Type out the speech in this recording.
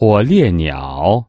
火烈鸟。